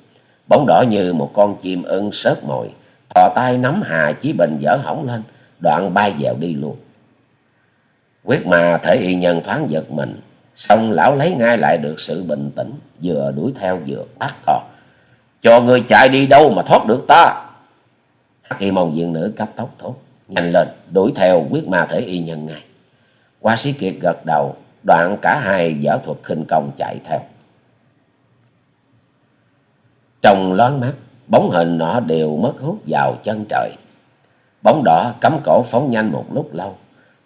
Bóng đỏ như một con chim ưng sớt mồi, thò tay nắm Hà Chí Bình dở hỏng lên, đoạn bay dèo đi luôn. Quyết mà thể y nhân thoáng giật mình, xong lão lấy ngay lại được sự bình tĩnh, vừa đuổi theo vừa bắt to. Cho người chạy đi đâu mà thoát được ta? Hắc y mong diện nữ cấp tốc thốt, nhanh lên, đuổi theo quyết ma thể y nhân ngay. Qua sĩ kiệt gật đầu, đoạn cả hai võ thuật khinh công chạy theo. Trong loáng mắt, bóng hình nọ đều mất hút vào chân trời. Bóng đỏ cắm cổ phóng nhanh một lúc lâu.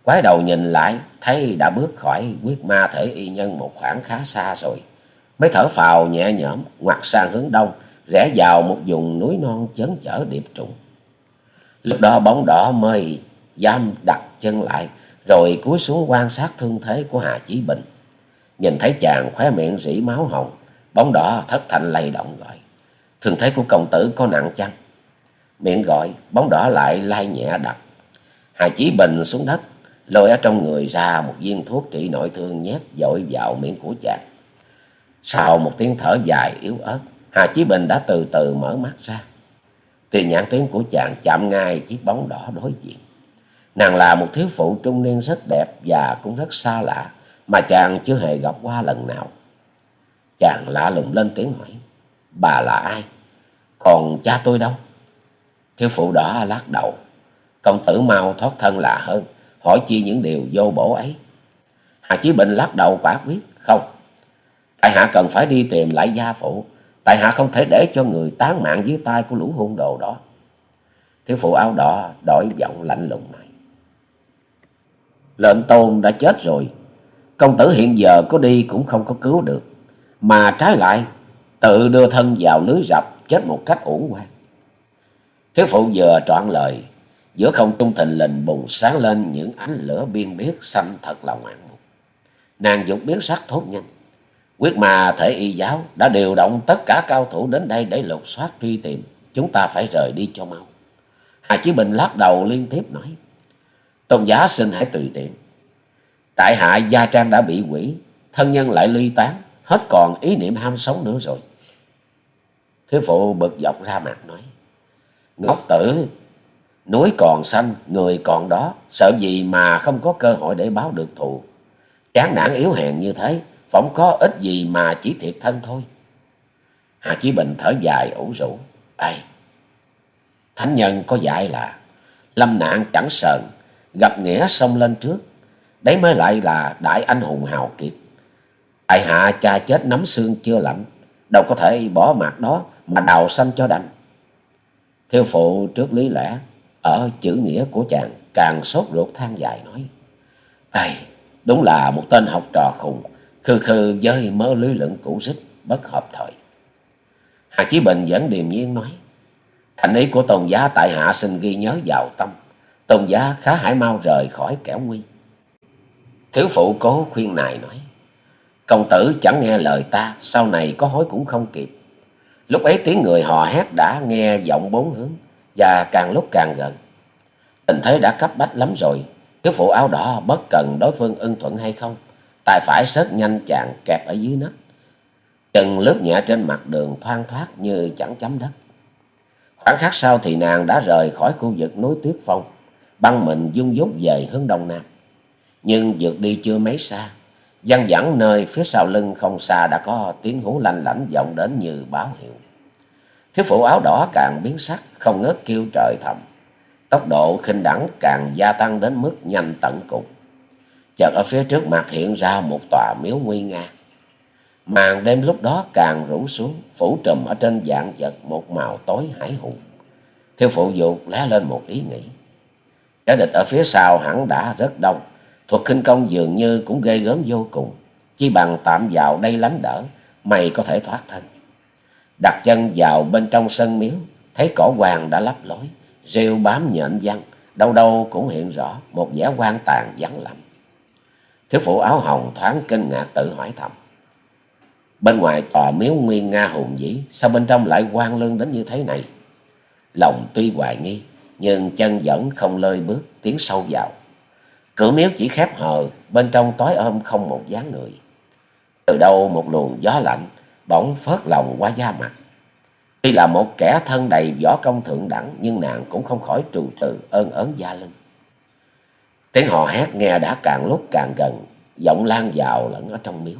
Quái đầu nhìn lại, thấy đã bước khỏi quyết ma thể y nhân một khoảng khá xa rồi. Mới thở phào nhẹ nhõm, ngoặt sang hướng đông, rẽ vào một vùng núi non chấn chở điệp trùng. Lúc đó bóng đỏ mới giam đặt chân lại, rồi cúi xuống quan sát thương thế của Hà Chí Bình. Nhìn thấy chàng khóe miệng rỉ máu hồng, bóng đỏ thất thanh lay động gọi. Thương thế của công tử có nặng chăng? Miệng gọi, bóng đỏ lại lai nhẹ đặt. Hà Chí Bình xuống đất, lôi ở trong người ra một viên thuốc trị nội thương nhét dội vào miệng của chàng. Sau một tiếng thở dài yếu ớt, Hà Chí Bình đã từ từ mở mắt ra. Thì nhãn tuyến của chàng chạm ngay chiếc bóng đỏ đối diện. Nàng là một thiếu phụ trung niên rất đẹp và cũng rất xa lạ, mà chàng chưa hề gặp qua lần nào. Chàng lạ lùng lên tiếng hỏi, bà là ai? Còn cha tôi đâu? Thiếu phụ đỏ lắc đầu, công tử mau thoát thân lạ hơn, hỏi chi những điều vô bổ ấy. Hà Chí Bình lắc đầu quả quyết, không. Tại hạ cần phải đi tìm lại gia phụ, tại hạ không thể để cho người tán mạng dưới tay của lũ hung đồ đó. Thiếu phụ áo đỏ đổi giọng lạnh lùng này, Lệnh tôn đã chết rồi. Công tử hiện giờ có đi cũng không có cứu được. Mà trái lại, tự đưa thân vào lưới rập, chết một cách uổng quan. Thiếu phụ vừa trọn lời, giữa không trung thình lình bùng sáng lên những ánh lửa biên biết xanh thật là ngoạn mục. Nàng dục biến sắc thốt nhanh. Quyết mà thể y giáo đã điều động tất cả cao thủ đến đây để lục soát truy tìm. Chúng ta phải rời đi cho mau. Hà Chí Bình lắc đầu liên tiếp nói. Tôn giá xin hãy tùy tiện. Tại hạ gia trang đã bị quỷ, thân nhân lại ly tán, hết còn ý niệm ham sống nữa rồi. Thiếu phụ bực dọc ra mặt nói. Ngốc tử, núi còn xanh, người còn đó, sợ gì mà không có cơ hội để báo được thù. Chán nản yếu hèn như thế, phỏng có ít gì mà chỉ thiệt thân thôi. Hà Chí Bình thở dài ủ rũ. Ây, thánh nhân có dạy là lâm nạn chẳng sờn, gặp nghĩa xông lên trước. Đấy mới lại là đại anh hùng hào kiệt. Tại hạ cha chết nắm xương chưa lạnh, đâu có thể bỏ mặt đó mà đào xanh cho đành. Thiêu phụ trước lý lẽ, ở chữ nghĩa của chàng càng sốt ruột than dài nói. Ây, đúng là một tên học trò khùng, khư khư với mơ lưới lượng cũ xích, bất hợp thời. Hà Chí Bình vẫn điềm nhiên nói. Thành ý của tôn giá tại hạ xin ghi nhớ vào tâm. Tôn giá khá hải mau rời khỏi kẻo nguy. Thiếu phụ cố khuyên nài nói. Công tử chẳng nghe lời ta, sau này có hối cũng không kịp. Lúc ấy tiếng người hò hét đã nghe giọng bốn hướng, và càng lúc càng gần. Tình thế đã cấp bách lắm rồi, thiếu phụ áo đỏ bất cần đối phương ưng thuận hay không, tay phải sớt nhanh chàng kẹp ở dưới nách. Chân lướt nhẹ trên mặt đường thoang thoát như chẳng chấm đất. Khoảng khắc sau thì nàng đã rời khỏi khu vực núi Tuyết Phong, băng mình dung dút về hướng đông nam. Nhưng vượt đi chưa mấy xa, văng vẳng nơi phía sau lưng không xa đã có tiếng hú lanh lảnh vọng đến như báo hiệu. Thiếu phụ áo đỏ càng biến sắc, không ngớt kêu trời thầm. Tốc độ khinh đẳng càng gia tăng đến mức nhanh tận cùng. Chợt ở phía trước mặt hiện ra một tòa miếu nguy nga. Màn đêm lúc đó càng rủ xuống, phủ trùm ở trên dạng vật một màu tối hải hùng. Thiếu phụ dục lé lên một ý nghĩ. Kẻ địch ở phía sau hẳn đã rất đông, thuật khinh công dường như cũng ghê gớm vô cùng. Chỉ bằng tạm vào đây lánh đỡ, mày có thể thoát thân. Đặt chân vào bên trong sân miếu, thấy cỏ hoàng đã lấp lối, rêu bám nhện văng, đâu đâu cũng hiện rõ một vẻ quan tàn vắng lặng. Thiếu phụ áo hồng thoáng kinh ngạc tự hỏi thầm. Bên ngoài tòa miếu nguyên nga hùng vĩ, sao bên trong lại quan lương đến như thế này? Lòng tuy hoài nghi, nhưng chân vẫn không lơi bước, tiến sâu vào. Cửa miếu chỉ khép hờ, bên trong tối ôm không một dáng người. Từ đâu một luồng gió lạnh, bỗng phớt lòng qua da mặt. Tuy là một kẻ thân đầy võ công thượng đẳng, nhưng nàng cũng không khỏi trù trừ ơn ớn da lưng. Tiếng hò hét nghe đã càng lúc càng gần, giọng lan vào lẫn ở trong miếu.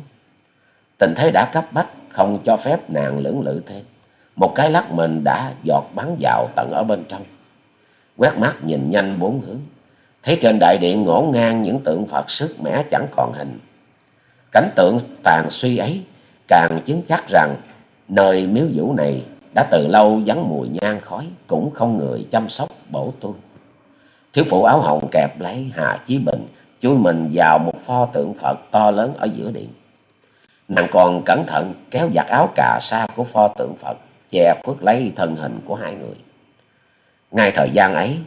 Tình thế đã cấp bách, không cho phép nàng lưỡng lự thêm. Một cái lắc mình đã giọt bắn vào tận ở bên trong. Quét mắt nhìn nhanh bốn hướng, thấy trên đại điện ngổn ngang những tượng Phật sức mẻ chẳng còn hình. Cảnh tượng tàn suy ấy càng chứng chắc rằng nơi miếu vũ này đã từ lâu vắng mùi nhang khói, cũng không người chăm sóc bổ tu. Thiếu phụ áo hồng kẹp lấy Hà Chí Bình, chui mình vào một pho tượng Phật to lớn ở giữa điện. Nàng còn cẩn thận kéo giặt áo cà sa của pho tượng Phật, che khuất lấy thân hình của hai người. Ngay thời gian ấy,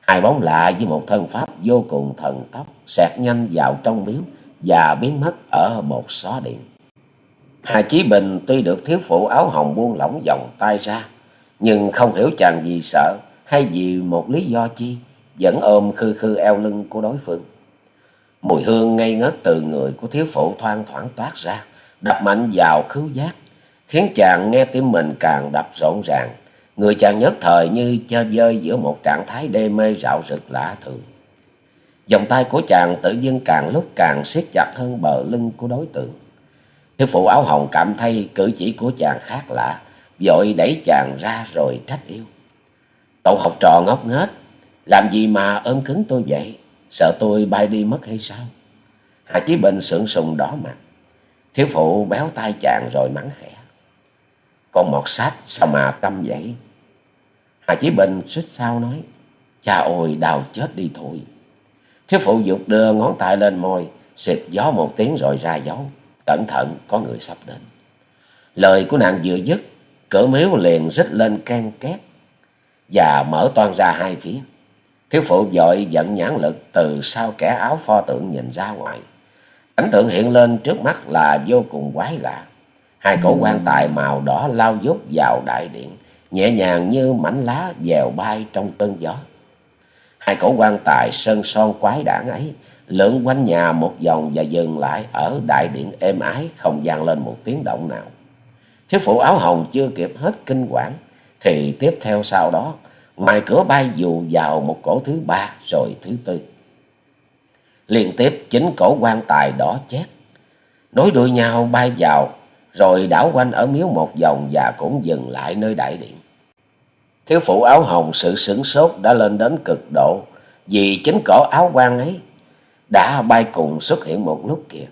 hai bóng lạ với một thân pháp vô cùng thần tốc xẹt nhanh vào trong miếu và biến mất ở một xó điện. Hà Chí Bình tuy được thiếu phụ áo hồng buông lỏng vòng tay ra, nhưng không hiểu chàng vì sợ hay vì một lý do chi, vẫn ôm khư khư eo lưng của đối phương. Mùi hương ngây ngất từ người của thiếu phụ thoang thoảng toát ra, đập mạnh vào khứu giác, khiến chàng nghe tim mình càng đập rộn ràng. Người chàng nhất thời như chơi vơi giữa một trạng thái đê mê rạo rực lạ thường. vòng tay của chàng tự dưng càng lúc càng siết chặt hơn bờ lưng của đối tượng. Thiếu phụ áo hồng cảm thấy cử chỉ của chàng khác lạ, vội đẩy chàng ra rồi trách yêu. Cậu học trò ngốc nghếch, làm gì mà ôm cứng tôi vậy? Sợ tôi bay đi mất hay sao? Hà Chí Bình sượng sùng đỏ mặt. Thiếu phụ béo tay chàng rồi mắng khẽ. Con mọt sách sao mà câm vậy? Hà Chí Bình xích sao nói. Cha ôi đau chết đi thôi. Thiếu phụ dục đưa ngón tay lên môi, xịt gió một tiếng rồi ra dấu. Cẩn thận có người sắp đến. Lời của nàng vừa dứt, cửa miếu liền rít lên can két và mở toan ra hai phía. Thiếu phụ dội giận nhãn lực từ sau kẻ áo pho tượng nhìn ra ngoài. Cảnh tượng hiện lên trước mắt là vô cùng quái lạ. Hai cổ quan tài màu đỏ lao dút vào đại điện, nhẹ nhàng như mảnh lá dèo bay trong cơn gió. Hai cổ quan tài sơn son quái đản ấy lượn quanh nhà một vòng và dừng lại ở đại điện êm ái không vang lên một tiếng động nào. Thiếu phụ áo hồng chưa kịp hết kinh quản thì tiếp theo sau đó ngoài cửa bay dù vào một cổ thứ ba rồi thứ tư. Liên tiếp chính cổ quan tài đỏ chét, nối đuôi nhau bay vào rồi đảo quanh ở miếu một vòng và cũng dừng lại nơi đại điện. Thiếu phụ áo hồng sự sửng sốt đã lên đến cực độ vì chính cổ áo quan ấy đã bay cùng xuất hiện một lúc kìa.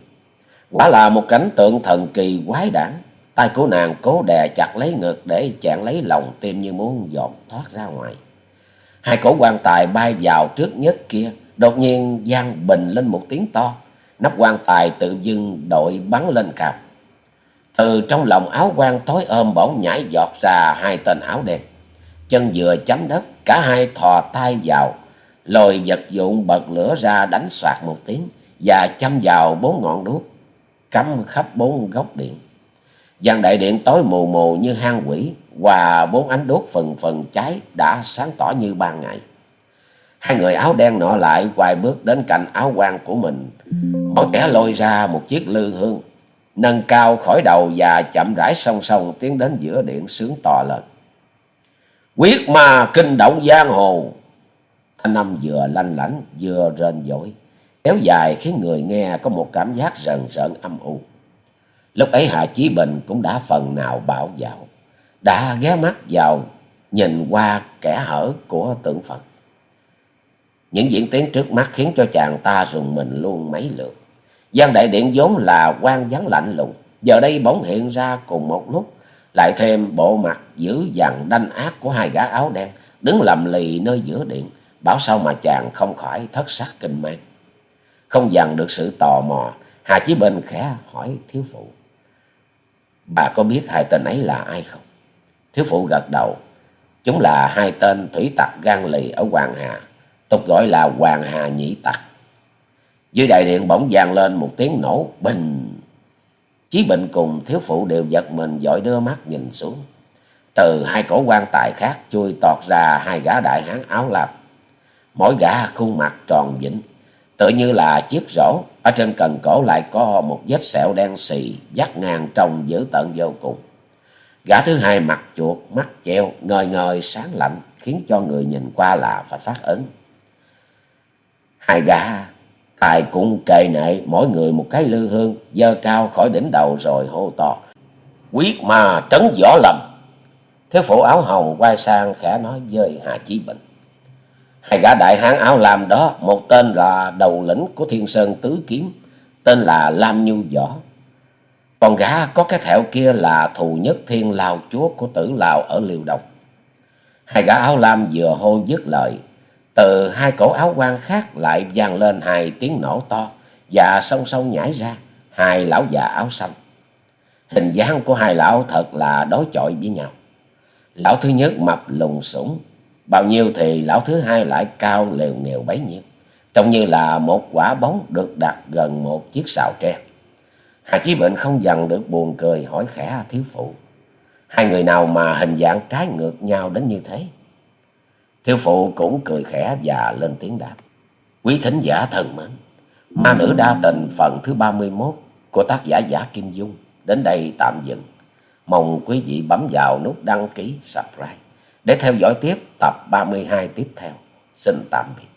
Quả là một cảnh tượng thần kỳ quái đản. Tay của nàng cố đè chặt lấy ngực để chặn lấy lòng tim như muốn dọn thoát ra ngoài. Hai cổ quan tài bay vào trước nhất kia, đột nhiên gian bình lên một tiếng to. Nắp quan tài tự dưng đội bắn lên cao. Từ trong lòng áo quan tối ôm bỗng nhảy giọt ra hai tên áo đen. Chân vừa chấm đất, cả hai thò tay vào, lồi vật dụng bật lửa ra đánh soạt một tiếng và châm vào bốn ngọn đuốc, cắm khắp bốn góc điện gian đại điện tối mù mù như hang quỷ, và bốn ánh đốt phần phần cháy đã sáng tỏ như ban ngày. Hai người áo đen nọ lại quay bước đến cạnh áo quan của mình. Mỗi kẻ lôi ra một chiếc lư hương, nâng cao khỏi đầu và chậm rãi song song tiến đến giữa điện sướng to lên. Quyết ma kinh động giang hồ. Thanh âm vừa lanh lảnh vừa rên dội, kéo dài khiến người nghe có một cảm giác rần rợn âm u. Lúc ấy Hạ Chí Bình cũng đã phần nào bảo vào, đã ghé mắt vào nhìn qua kẻ hở của tượng Phật. Những diễn tiến trước mắt khiến cho chàng ta rùng mình luôn mấy lượt. Giang đại điện vốn là quan vắng lạnh lùng, giờ đây bỗng hiện ra cùng một lúc, lại thêm bộ mặt dữ dằn đanh ác của hai gã áo đen, đứng lầm lì nơi giữa điện, bảo sao mà chàng không khỏi thất sắc kinh mang. Không dằn được sự tò mò, Hà Chí Bình khẽ hỏi thiếu phụ. Bà có biết hai tên ấy là ai không? Thiếu phụ gật đầu. Chúng là hai tên thủy tặc gan lì ở Hoàng Hà, tục gọi là Hoàng Hà Nhĩ Tặc. Dưới đại điện bỗng vang lên một tiếng nổ bình. Chí Bình cùng thiếu phụ đều giật mình dội đưa mắt nhìn xuống. Từ hai cổ quan tài khác chui tọt ra hai gã đại hán áo lam. Mỗi gã khuôn mặt tròn vĩnh, tự như là chiếc rổ. Ở trên cần cổ lại có một vết sẹo đen xì, dắt ngang trông dữ tợn vô cùng. Gã thứ hai mặt chuột, mắt treo, ngời ngời sáng lạnh, khiến cho người nhìn qua là phải phát ấn. Hai gã tài cũng kề nệ mỗi người một cái lư hương, dơ cao khỏi đỉnh đầu rồi hô to. Quyết mà trấn võ lầm. Thiếu phụ áo hồng quay sang khẽ nói với Hà Chí Bình. Hai gã đại hán áo lam đó, một tên là đầu lĩnh của Thiên Sơn Tứ Kiếm, tên là Lam Nhu Võ. Còn gã có cái thẹo kia là thù nhất thiên lao chúa của tử Lào ở Liêu Độc. Hai gã áo lam vừa hô dứt lời, từ hai cổ áo quan khác lại vang lên hai tiếng nổ to và song song nhảy ra hai lão già áo xanh. Hình dáng của hai lão thật là đối chọi với nhau. Lão thứ nhất mập lùng sủng, bao nhiêu thì lão thứ hai lại cao lều nghèo bấy nhiêu, trông như là một quả bóng được đặt gần một chiếc xào tre. Hà Chí Bệnh không dằn được buồn cười hỏi khẽ thiếu phụ. Hai người nào mà hình dạng trái ngược nhau đến như thế? Thiếu phụ cũng cười khẽ và lên tiếng đáp. Quý thính giả thần mến, ma nữ đa tình phần thứ ba mươi mốt của tác giả giả Kim Dung đến đây tạm dừng. Mong quý vị bấm vào nút đăng ký, subscribe để theo dõi tiếp tập ba mươi hai tiếp theo. Xin tạm biệt.